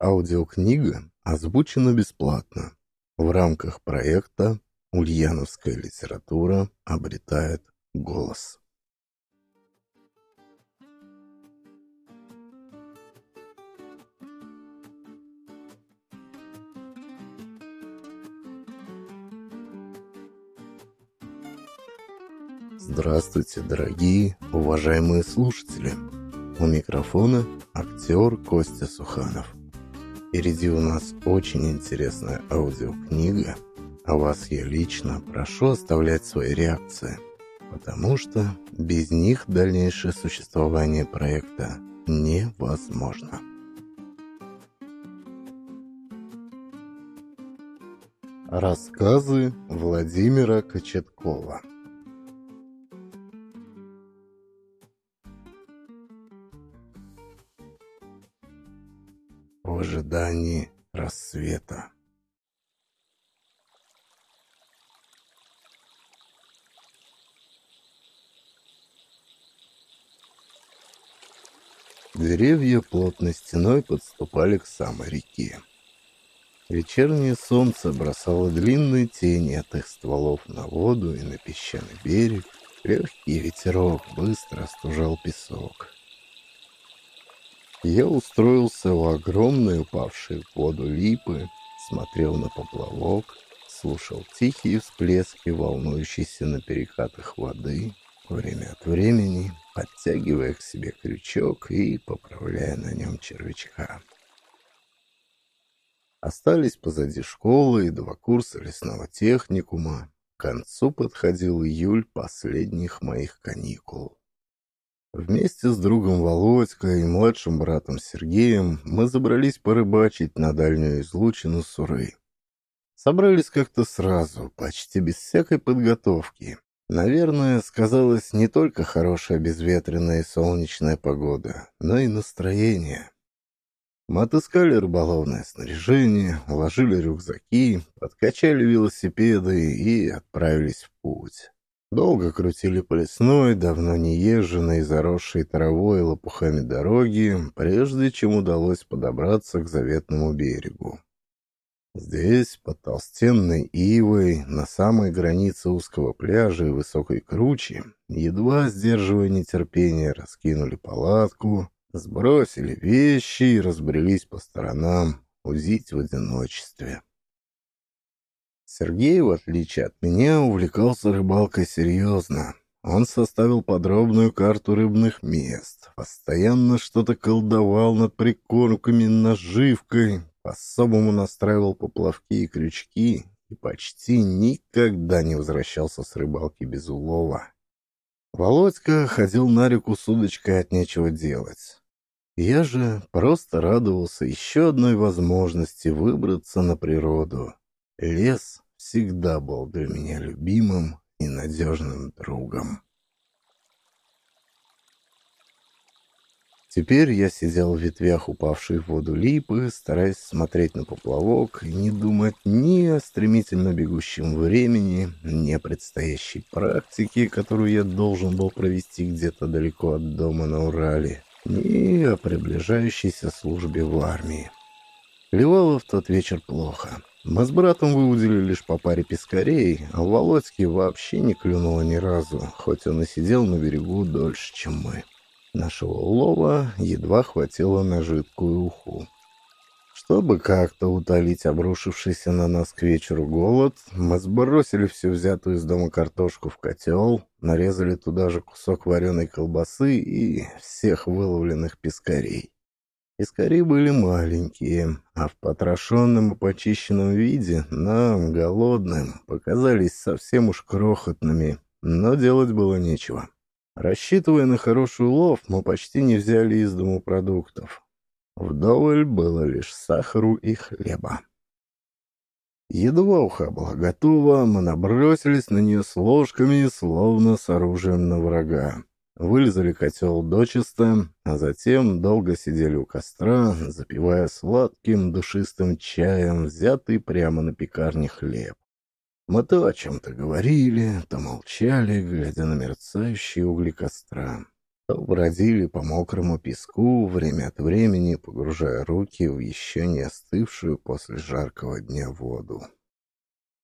Аудиокнига озвучена бесплатно. В рамках проекта «Ульяновская литература обретает голос». Здравствуйте, дорогие, уважаемые слушатели! У микрофона актер Костя Суханов. Впереди у нас очень интересная аудиокнига, а вас я лично прошу оставлять свои реакции, потому что без них дальнейшее существование проекта невозможно. Рассказы Владимира Кочеткова в ожидании рассвета. Деревья плотной стеной подступали к самой реке. Вечернее солнце бросало длинные тени от их стволов на воду и на песчаный берег. Легкий ветерок быстро остужал песок. Я устроился у огромной упавшей в воду липы, смотрел на поплавок, слушал тихие всплески, волнующиеся на перекатах воды, время от времени подтягивая к себе крючок и поправляя на нем червячка. Остались позади школы и два курса лесного техникума. К концу подходил июль последних моих каникул. Вместе с другом Володькой и младшим братом Сергеем мы забрались порыбачить на дальнюю излучину Суры. Собрались как-то сразу, почти без всякой подготовки. Наверное, сказалась не только хорошая безветренная и солнечная погода, но и настроение. Мы отыскали рыболовное снаряжение, уложили рюкзаки, подкачали велосипеды и отправились в путь. Долго крутили по лесной, давно не езженной, заросшей травой и лопухами дороги, прежде чем удалось подобраться к заветному берегу. Здесь, под толстенной ивой, на самой границе узкого пляжа и высокой кручи, едва сдерживая нетерпение, раскинули палатку, сбросили вещи и разбрелись по сторонам, узить в одиночестве. Сергей, в отличие от меня, увлекался рыбалкой серьезно. Он составил подробную карту рыбных мест, постоянно что-то колдовал над прикормками, наживкой, по-особому настраивал поплавки и крючки и почти никогда не возвращался с рыбалки без улова. Володька ходил на реку с удочкой от нечего делать. Я же просто радовался еще одной возможности выбраться на природу. Лес всегда был для меня любимым и надежным другом. Теперь я сидел в ветвях упавшей в воду липы, стараясь смотреть на поплавок и не думать ни о стремительно бегущем времени, ни о предстоящей практике, которую я должен был провести где-то далеко от дома на Урале, ни о приближающейся службе в армии. Клевало в тот вечер плохо. Мы с братом выудили лишь по паре пескарей, а Володьке вообще не клюнуло ни разу, хоть он и сидел на берегу дольше, чем мы. Нашего улова едва хватило на жидкую уху. Чтобы как-то утолить обрушившийся на нас к вечеру голод, мы сбросили всю взятую из дома картошку в котел, нарезали туда же кусок вареной колбасы и всех выловленных пескарей. Искари были маленькие, а в потрошенном и почищенном виде нам, голодным, показались совсем уж крохотными, но делать было нечего. Рассчитывая на хороший улов, мы почти не взяли из дому продуктов. Вдоволь было лишь сахару и хлеба. Едва уха была готова, мы набросились на нее с ложками, словно с оружием на врага. Вылезали котел дочисто, а затем долго сидели у костра, запивая сладким душистым чаем, взятый прямо на пекарне хлеб. Мы то о чем-то говорили, то молчали, глядя на мерцающие угли костра. то бродили по мокрому песку, время от времени погружая руки в еще не остывшую после жаркого дня воду.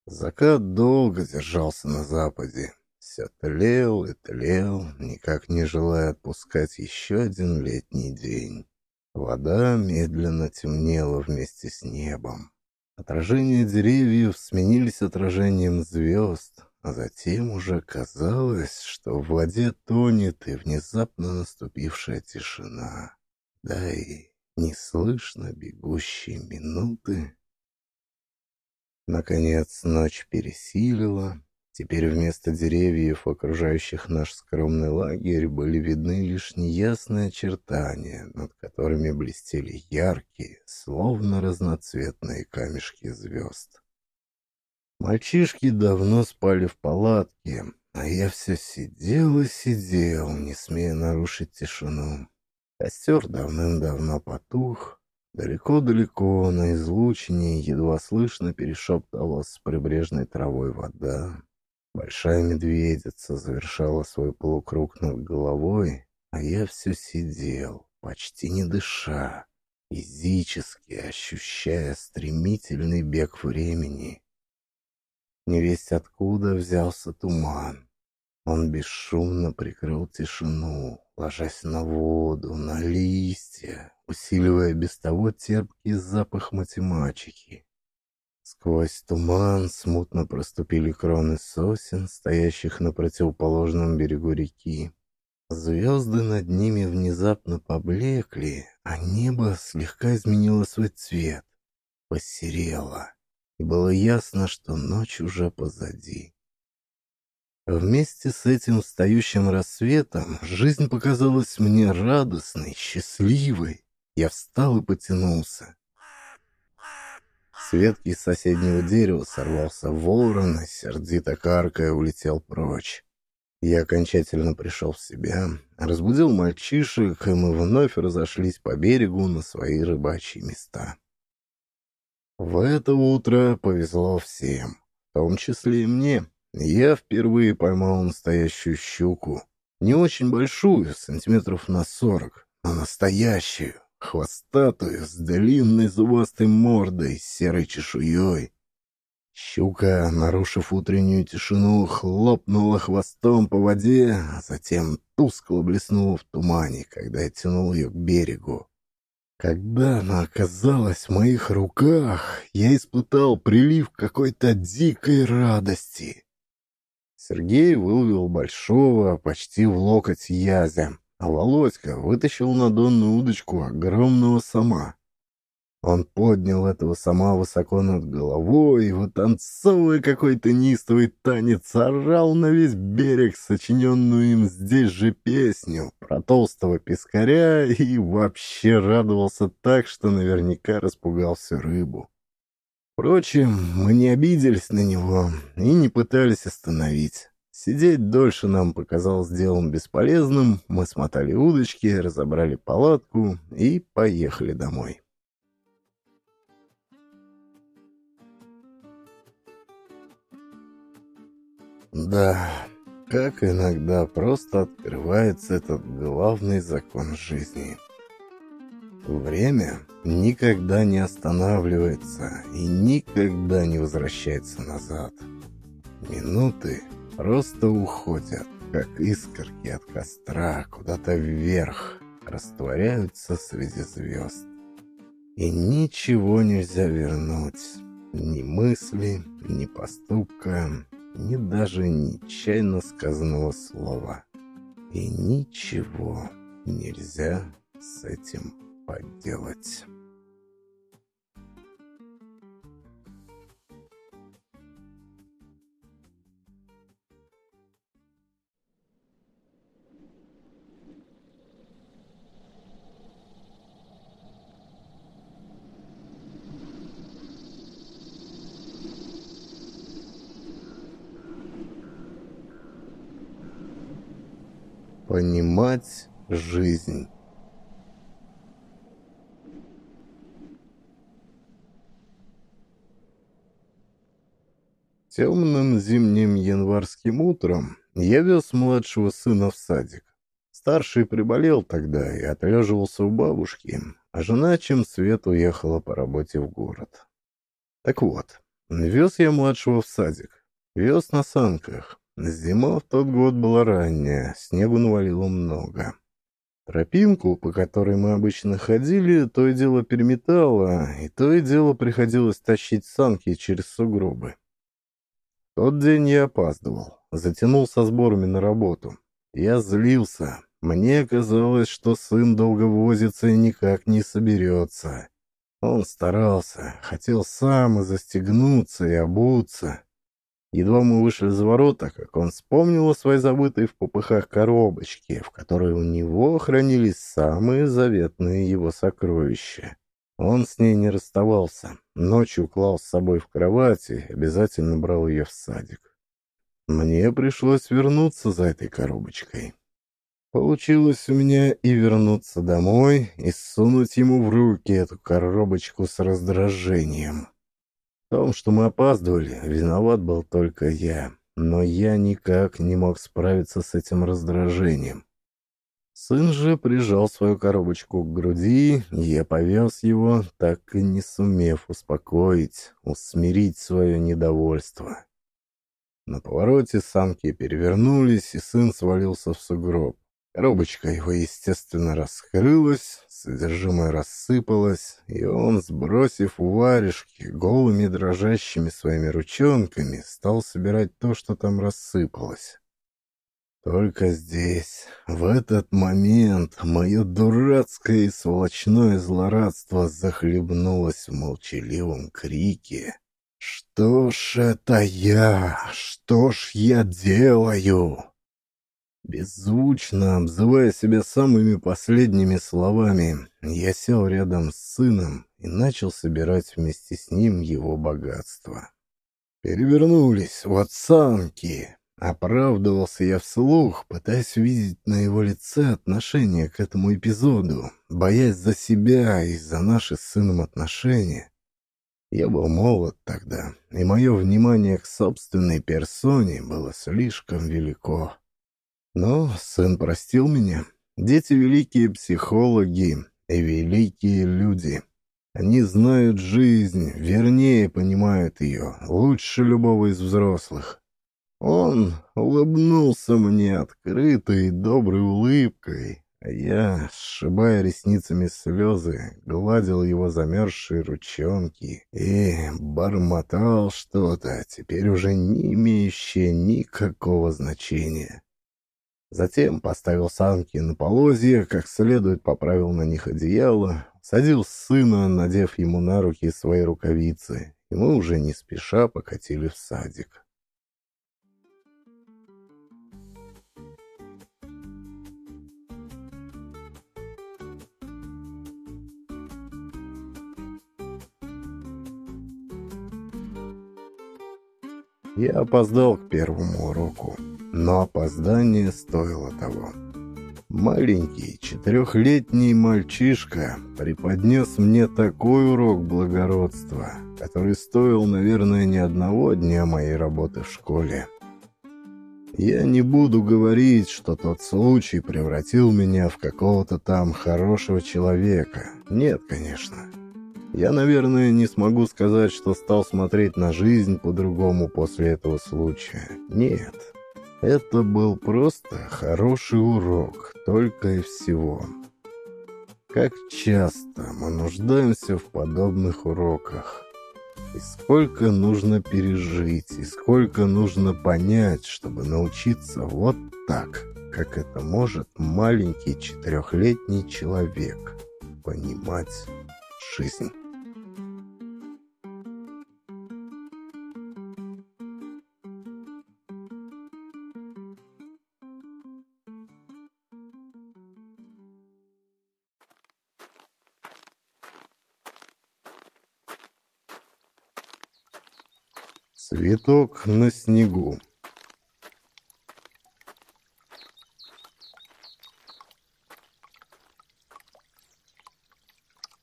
Закат долго держался на западе. Все тлел и тлел, никак не желая отпускать еще один летний день. Вода медленно темнела вместе с небом. Отражения деревьев сменились отражением звезд, а затем уже казалось, что в воде тонет и внезапно наступившая тишина. Да и не слышно бегущие минуты. Наконец ночь пересилила. Теперь вместо деревьев, окружающих наш скромный лагерь, были видны лишь неясные очертания, над которыми блестели яркие, словно разноцветные камешки звезд. Мальчишки давно спали в палатке, а я все сидел и сидел, не смея нарушить тишину. Костер давным-давно потух. Далеко-далеко на излучине едва слышно перешептывалась с прибрежной травой вода. Большая медведица завершала свой полукруг над головой, а я все сидел, почти не дыша, физически ощущая стремительный бег времени — Невесть откуда взялся туман. Он бесшумно прикрыл тишину, ложась на воду, на листья, усиливая без того терпкий запах математики. Сквозь туман смутно проступили кроны сосен, стоящих на противоположном берегу реки. Звезды над ними внезапно поблекли, а небо слегка изменило свой цвет, посерело и было ясно, что ночь уже позади. Вместе с этим встающим рассветом жизнь показалась мне радостной, счастливой. Я встал и потянулся. С ветки соседнего дерева сорвался ворон, и сердито каркая улетел прочь. Я окончательно пришел в себя, разбудил мальчишек, и мы вновь разошлись по берегу на свои рыбачьи места. В это утро повезло всем, в том числе и мне. Я впервые поймал настоящую щуку. Не очень большую, сантиметров на сорок, но настоящую, хвостатую, с длинной зубастой мордой, серой чешуей. Щука, нарушив утреннюю тишину, хлопнула хвостом по воде, а затем тускло блеснула в тумане, когда я тянул ее к берегу. Когда она оказалась в моих руках, я испытал прилив какой-то дикой радости. Сергей выловил большого, почти в локоть язя, а Володька вытащил на донную удочку огромного сама. Он поднял этого сама высоко над головой и, вытанцовывая какой-то неистовый танец, орал на весь берег сочиненную им здесь же песню про толстого пескаря и вообще радовался так, что наверняка распугал всю рыбу. Впрочем, мы не обиделись на него и не пытались остановить. Сидеть дольше нам показалось делом бесполезным, мы смотали удочки, разобрали палатку и поехали домой. Да, как иногда просто открывается этот главный закон жизни. Время никогда не останавливается и никогда не возвращается назад. Минуты просто уходят, как искорки от костра, куда-то вверх, растворяются среди звезд. И ничего нельзя вернуть, ни мысли, ни поступка, ни даже нечаянно сказанного слова. И ничего нельзя с этим поделать. Понимать жизнь. Темным зимним январским утром я вез младшего сына в садик. Старший приболел тогда и отлеживался у бабушки, а жена чем свет уехала по работе в город. Так вот, вез я младшего в садик. Вез на санках. Зима в тот год была ранняя, снегу навалило много. Тропинку, по которой мы обычно ходили, то и дело переметало, и то и дело приходилось тащить санки через сугробы. Тот день я опаздывал, затянул со сборами на работу. Я злился. Мне казалось, что сын долго возится и никак не соберется. Он старался, хотел сам и застегнуться, и обуться. Едва мы вышли за ворота, как он вспомнил о своей забытой в попыхах коробочке, в которой у него хранились самые заветные его сокровища. Он с ней не расставался. Ночью клал с собой в кровати, обязательно брал ее в садик. Мне пришлось вернуться за этой коробочкой. Получилось у меня и вернуться домой, и сунуть ему в руки эту коробочку с раздражением. Том, что мы опаздывали, виноват был только я, но я никак не мог справиться с этим раздражением. Сын же прижал свою коробочку к груди, я повез его, так и не сумев успокоить, усмирить свое недовольство. На повороте самки перевернулись, и сын свалился в сугроб. Коробочка его, естественно, раскрылась, содержимое рассыпалось, и он, сбросив у варежки, голыми дрожащими своими ручонками, стал собирать то, что там рассыпалось. Только здесь, в этот момент, мое дурацкое и сволочное злорадство захлебнулось в молчаливом крике. «Что ж это я? Что ж я делаю?» Беззвучно, обзывая себя самыми последними словами, я сел рядом с сыном и начал собирать вместе с ним его богатство. Перевернулись вот санки. Оправдывался я вслух, пытаясь видеть на его лице отношение к этому эпизоду, боясь за себя и за наши с сыном отношения. Я был молод тогда, и мое внимание к собственной персоне было слишком велико. Но сын простил меня. Дети — великие психологи и великие люди. Они знают жизнь, вернее понимают ее, лучше любого из взрослых. Он улыбнулся мне открытой, доброй улыбкой, а я, сшибая ресницами слезы, гладил его замерзшие ручонки и бормотал что-то, теперь уже не имеющее никакого значения. Затем поставил санки на полозья, как следует поправил на них одеяло, садил сына, надев ему на руки свои рукавицы, и мы уже не спеша покатили в садик. Я опоздал к первому уроку но опоздание стоило того. Маленький четырехлетний мальчишка преподнес мне такой урок благородства, который стоил, наверное, не одного дня моей работы в школе. Я не буду говорить, что тот случай превратил меня в какого-то там хорошего человека. Нет, конечно. Я, наверное, не смогу сказать, что стал смотреть на жизнь по-другому после этого случая. Нет. Это был просто хороший урок, только и всего. Как часто мы нуждаемся в подобных уроках. И сколько нужно пережить, и сколько нужно понять, чтобы научиться вот так, как это может маленький четырехлетний человек понимать жизнь. Цветок на снегу.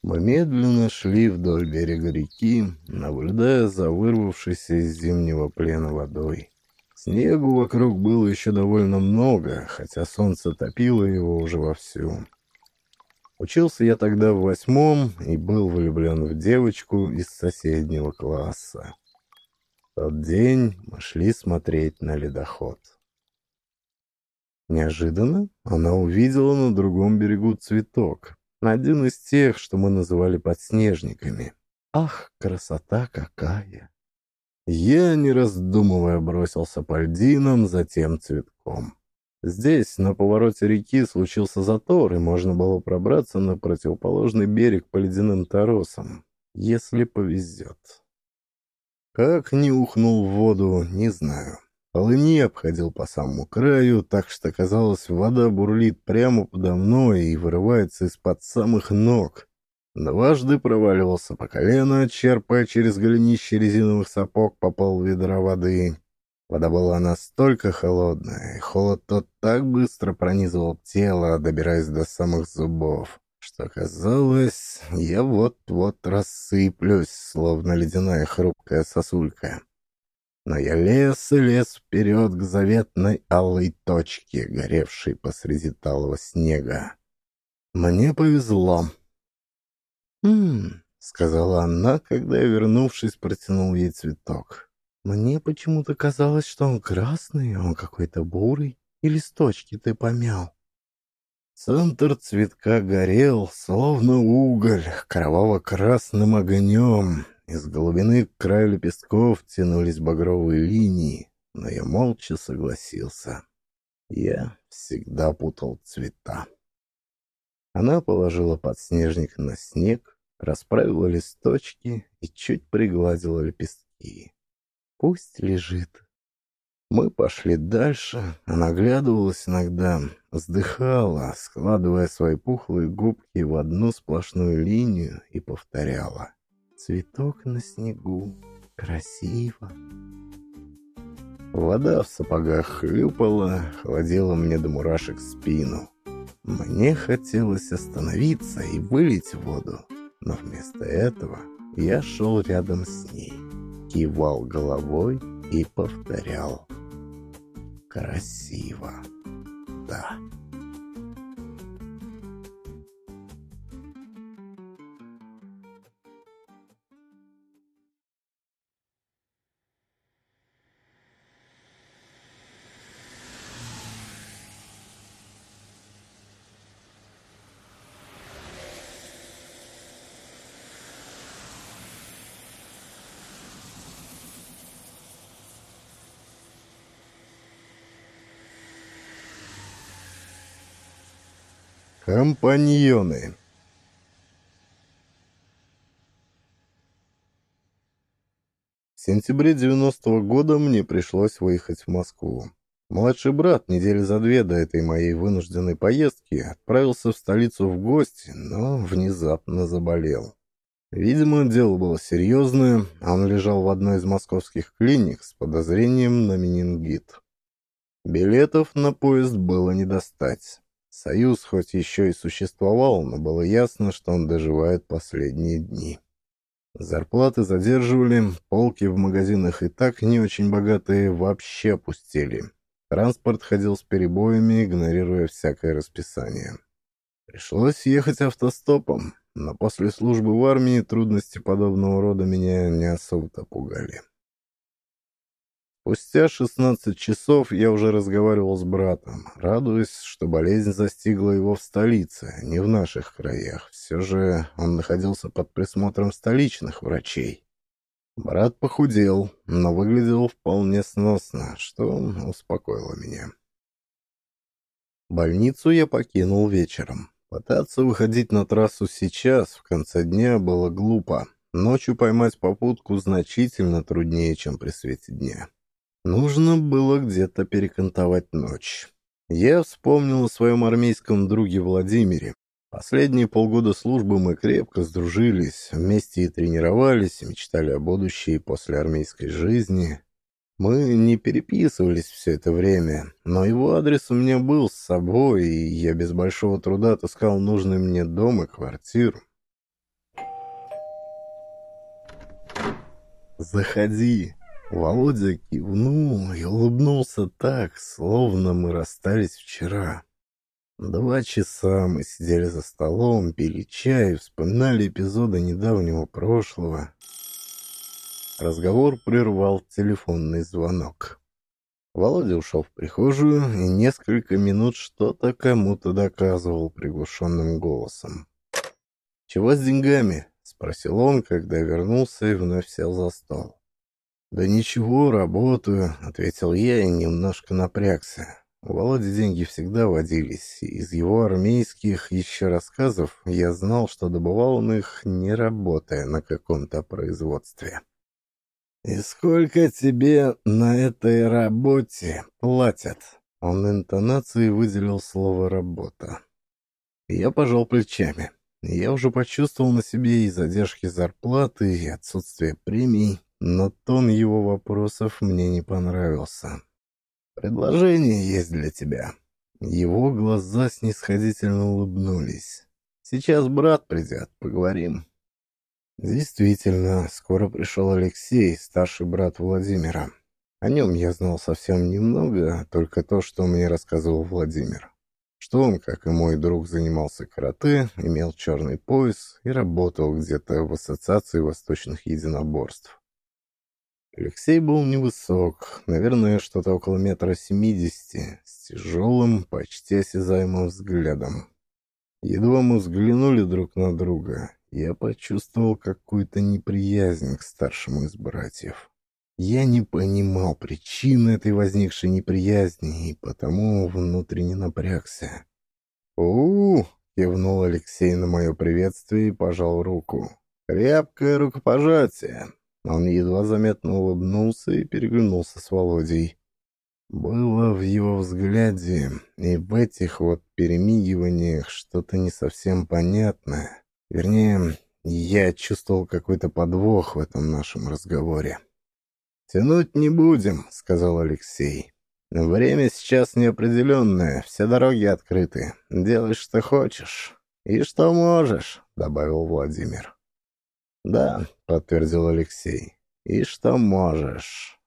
Мы медленно шли вдоль берега реки, наблюдая за вырвавшейся из зимнего плена водой. Снегу вокруг было еще довольно много, хотя солнце топило его уже вовсю. Учился я тогда в восьмом и был влюблен в девочку из соседнего класса. Тот день мы шли смотреть на ледоход. Неожиданно она увидела на другом берегу цветок, один из тех, что мы называли подснежниками. Ах, красота какая! Я, не раздумывая, бросился по льдинам за тем цветком. Здесь, на повороте реки, случился затор, и можно было пробраться на противоположный берег по ледяным торосам, если повезет. Как не ухнул в воду, не знаю. Полыни обходил по самому краю, так что, казалось, вода бурлит прямо подо мной и вырывается из-под самых ног. Дважды проваливался по колено, черпая через голенище резиновых сапог по пол ведра воды. Вода была настолько холодная, и холод тот так быстро пронизывал тело, добираясь до самых зубов, что казалось, я вот-вот рассыплюсь, словно ледяная хрупкая сосулька. Но я лез и лез вперед к заветной алой точке, горевшей посреди талого снега. Мне повезло. «Хм», — сказала она, когда я, вернувшись, протянул ей цветок. «Мне почему-то казалось, что он красный, он какой-то бурый, и листочки ты помял». Центр цветка горел, словно уголь, кроваво-красным огнем. Из глубины к краю лепестков тянулись багровые линии, но я молча согласился. Я всегда путал цвета. Она положила подснежник на снег, расправила листочки и чуть пригладила лепестки. Пусть лежит. Мы пошли дальше. Она оглядывалась иногда, вздыхала, складывая свои пухлые губки в одну сплошную линию и повторяла. «Цветок на снегу. Красиво». Вода в сапогах хлюпала, холодила мне до мурашек спину. Мне хотелось остановиться и вылить воду, но вместо этого я шел рядом с ней, кивал головой и повторял «Красиво, да». Компаньоны. В сентябре 90-го года мне пришлось выехать в Москву. Младший брат недели за две до этой моей вынужденной поездки отправился в столицу в гости, но внезапно заболел. Видимо, дело было серьезное, а он лежал в одной из московских клиник с подозрением на менингит. Билетов на поезд было не достать. Союз хоть еще и существовал, но было ясно, что он доживает последние дни. Зарплаты задерживали, полки в магазинах и так не очень богатые вообще опустили. Транспорт ходил с перебоями, игнорируя всякое расписание. Пришлось ехать автостопом, но после службы в армии трудности подобного рода меня не особо-то пугали. Спустя 16 часов я уже разговаривал с братом, радуясь, что болезнь застигла его в столице, а не в наших краях. Все же он находился под присмотром столичных врачей. Брат похудел, но выглядел вполне сносно, что успокоило меня. Больницу я покинул вечером. Пытаться выходить на трассу сейчас, в конце дня, было глупо. Ночью поймать попутку значительно труднее, чем при свете дня. Нужно было где-то перекантовать ночь. Я вспомнил о своем армейском друге Владимире. Последние полгода службы мы крепко сдружились, вместе и тренировались, мечтали о будущей после армейской жизни. Мы не переписывались все это время, но его адрес у меня был с собой, и я без большого труда отыскал нужный мне дом и квартиру. «Заходи», Володя кивнул и улыбнулся так, словно мы расстались вчера. Два часа мы сидели за столом, пили чай, вспоминали эпизоды недавнего прошлого. Разговор прервал телефонный звонок. Володя ушел в прихожую и несколько минут что-то кому-то доказывал приглушенным голосом. «Чего с деньгами?» — спросил он, когда вернулся и вновь сел за стол. «Да ничего, работаю», — ответил я и немножко напрягся. У Володи деньги всегда водились. Из его армейских еще рассказов я знал, что добывал он их, не работая на каком-то производстве. «И сколько тебе на этой работе платят?» Он интонацией выделил слово «работа». Я пожал плечами. Я уже почувствовал на себе и задержки зарплаты, и отсутствие премий, но тон его вопросов мне не понравился. «Предложение есть для тебя». Его глаза снисходительно улыбнулись. «Сейчас брат придет, поговорим». Действительно, скоро пришел Алексей, старший брат Владимира. О нем я знал совсем немного, только то, что мне рассказывал Владимир. Что он, как и мой друг, занимался карате, имел черный пояс и работал где-то в Ассоциации восточных единоборств. Алексей был невысок, наверное, что-то около метра семидесяти, с тяжелым, почти осязаемым взглядом. Едва мы взглянули друг на друга, я почувствовал какую-то неприязнь к старшему из братьев. Я не понимал причины этой возникшей неприязни и потому внутренне напрягся. у, кивнул Алексей на мое приветствие и пожал руку. «Крепкое рукопожатие. Он едва заметно улыбнулся и переглянулся с Володей. Было в его взгляде и в этих вот перемигиваниях что-то не совсем понятное. Вернее, я чувствовал какой-то подвох в этом нашем разговоре. «Тянуть не будем», — сказал Алексей. «Время сейчас неопределенное, все дороги открыты. Делай, что хочешь. И что можешь», — добавил Владимир. «Да», — подтвердил Алексей. «И что можешь?»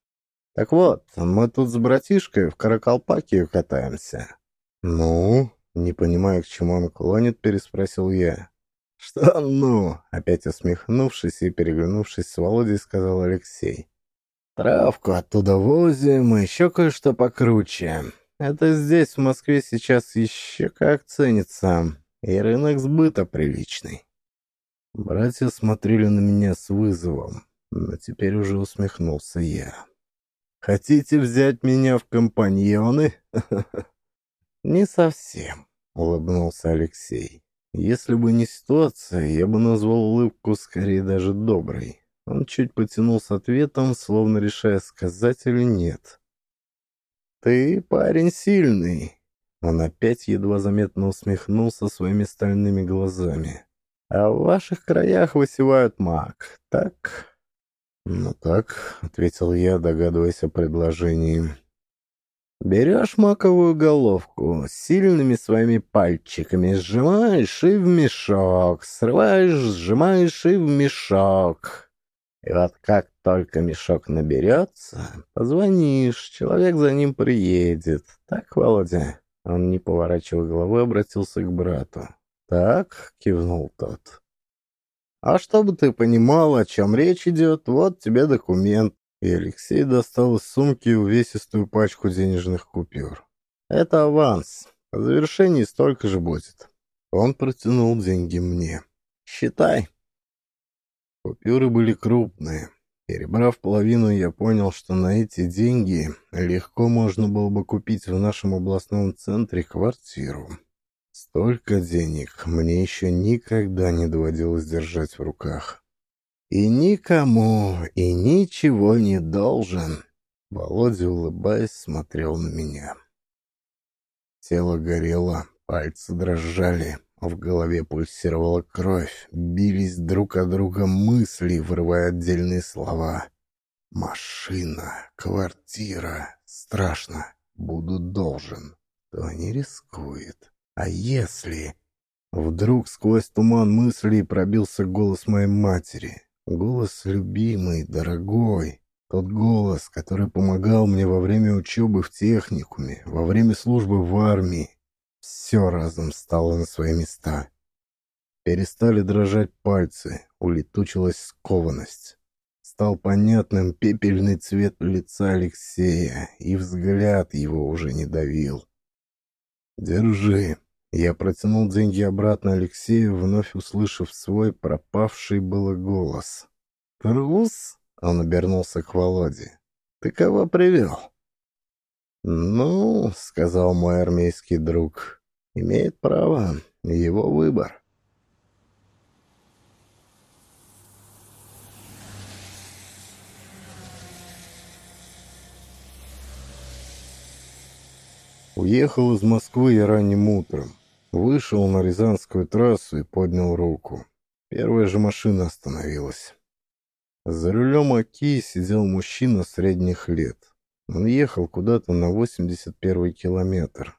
«Так вот, мы тут с братишкой в Каракалпакию катаемся». «Ну?» — не понимая, к чему он клонит, переспросил я. «Что «ну?» — опять усмехнувшись и переглянувшись с Володей, сказал Алексей. «Травку оттуда возим, и еще кое-что покруче. Это здесь, в Москве, сейчас еще как ценится, и рынок сбыта приличный». Братья смотрели на меня с вызовом, но теперь уже усмехнулся я. «Хотите взять меня в компаньоны?» «Не совсем», — улыбнулся Алексей. «Если бы не ситуация, я бы назвал улыбку скорее даже доброй». Он чуть потянул с ответом, словно решая, сказать или нет. «Ты парень сильный». Он опять едва заметно усмехнулся своими стальными глазами. А в ваших краях высевают мак, так? Ну так, ответил я, догадываясь о предложении. Берешь маковую головку, сильными своими пальчиками сжимаешь и в мешок, срываешь, сжимаешь и в мешок. И вот как только мешок наберется, позвонишь, человек за ним приедет. Так, Володя? Он, не поворачивая головы, обратился к брату. «Так», — кивнул тот. «А чтобы ты понимал, о чем речь идет, вот тебе документ». И Алексей достал из сумки увесистую пачку денежных купюр. «Это аванс. По завершении столько же будет». Он протянул деньги мне. «Считай». Купюры были крупные. Перебрав половину, я понял, что на эти деньги легко можно было бы купить в нашем областном центре квартиру. Столько денег мне еще никогда не доводилось держать в руках. И никому, и ничего не должен. Володя, улыбаясь, смотрел на меня. Тело горело, пальцы дрожали, в голове пульсировала кровь, бились друг от друга мысли, вырывая отдельные слова. «Машина, квартира, страшно, буду должен, то не рискует». А если... Вдруг сквозь туман мыслей пробился голос моей матери. Голос любимый, дорогой. Тот голос, который помогал мне во время учебы в техникуме, во время службы в армии, все разом стало на свои места. Перестали дрожать пальцы, улетучилась скованность. Стал понятным пепельный цвет лица Алексея, и взгляд его уже не давил. «Держи». Я протянул деньги обратно Алексею, вновь услышав свой пропавший было голос. «Трус?» — он обернулся к Володе. «Ты кого привел?» «Ну, — сказал мой армейский друг, — имеет право, его выбор». Уехал из Москвы я ранним утром. Вышел на Рязанскую трассу и поднял руку. Первая же машина остановилась. За рулем Оки сидел мужчина средних лет. Он ехал куда-то на 81-й километр.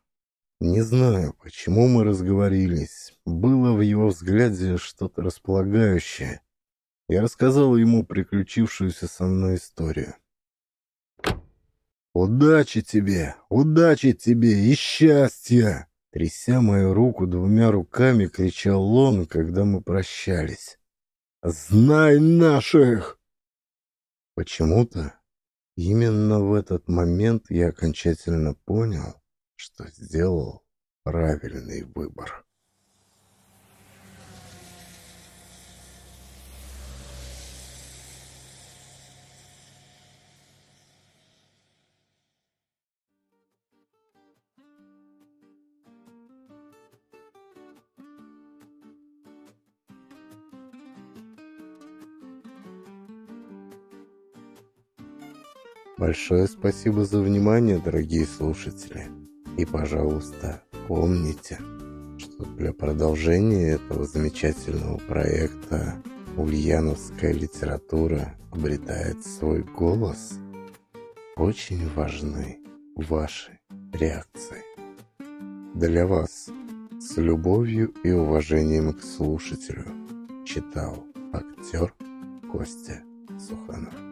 Не знаю, почему мы разговорились. Было в его взгляде что-то располагающее. Я рассказал ему приключившуюся со мной историю. «Удачи тебе! Удачи тебе и счастья!» Тряся мою руку двумя руками, кричал он, когда мы прощались. «Знай наших!» Почему-то именно в этот момент я окончательно понял, что сделал правильный выбор. Большое спасибо за внимание, дорогие слушатели. И, пожалуйста, помните, что для продолжения этого замечательного проекта ульяновская литература обретает свой голос. Очень важны ваши реакции. Для вас с любовью и уважением к слушателю читал актер Костя Суханов.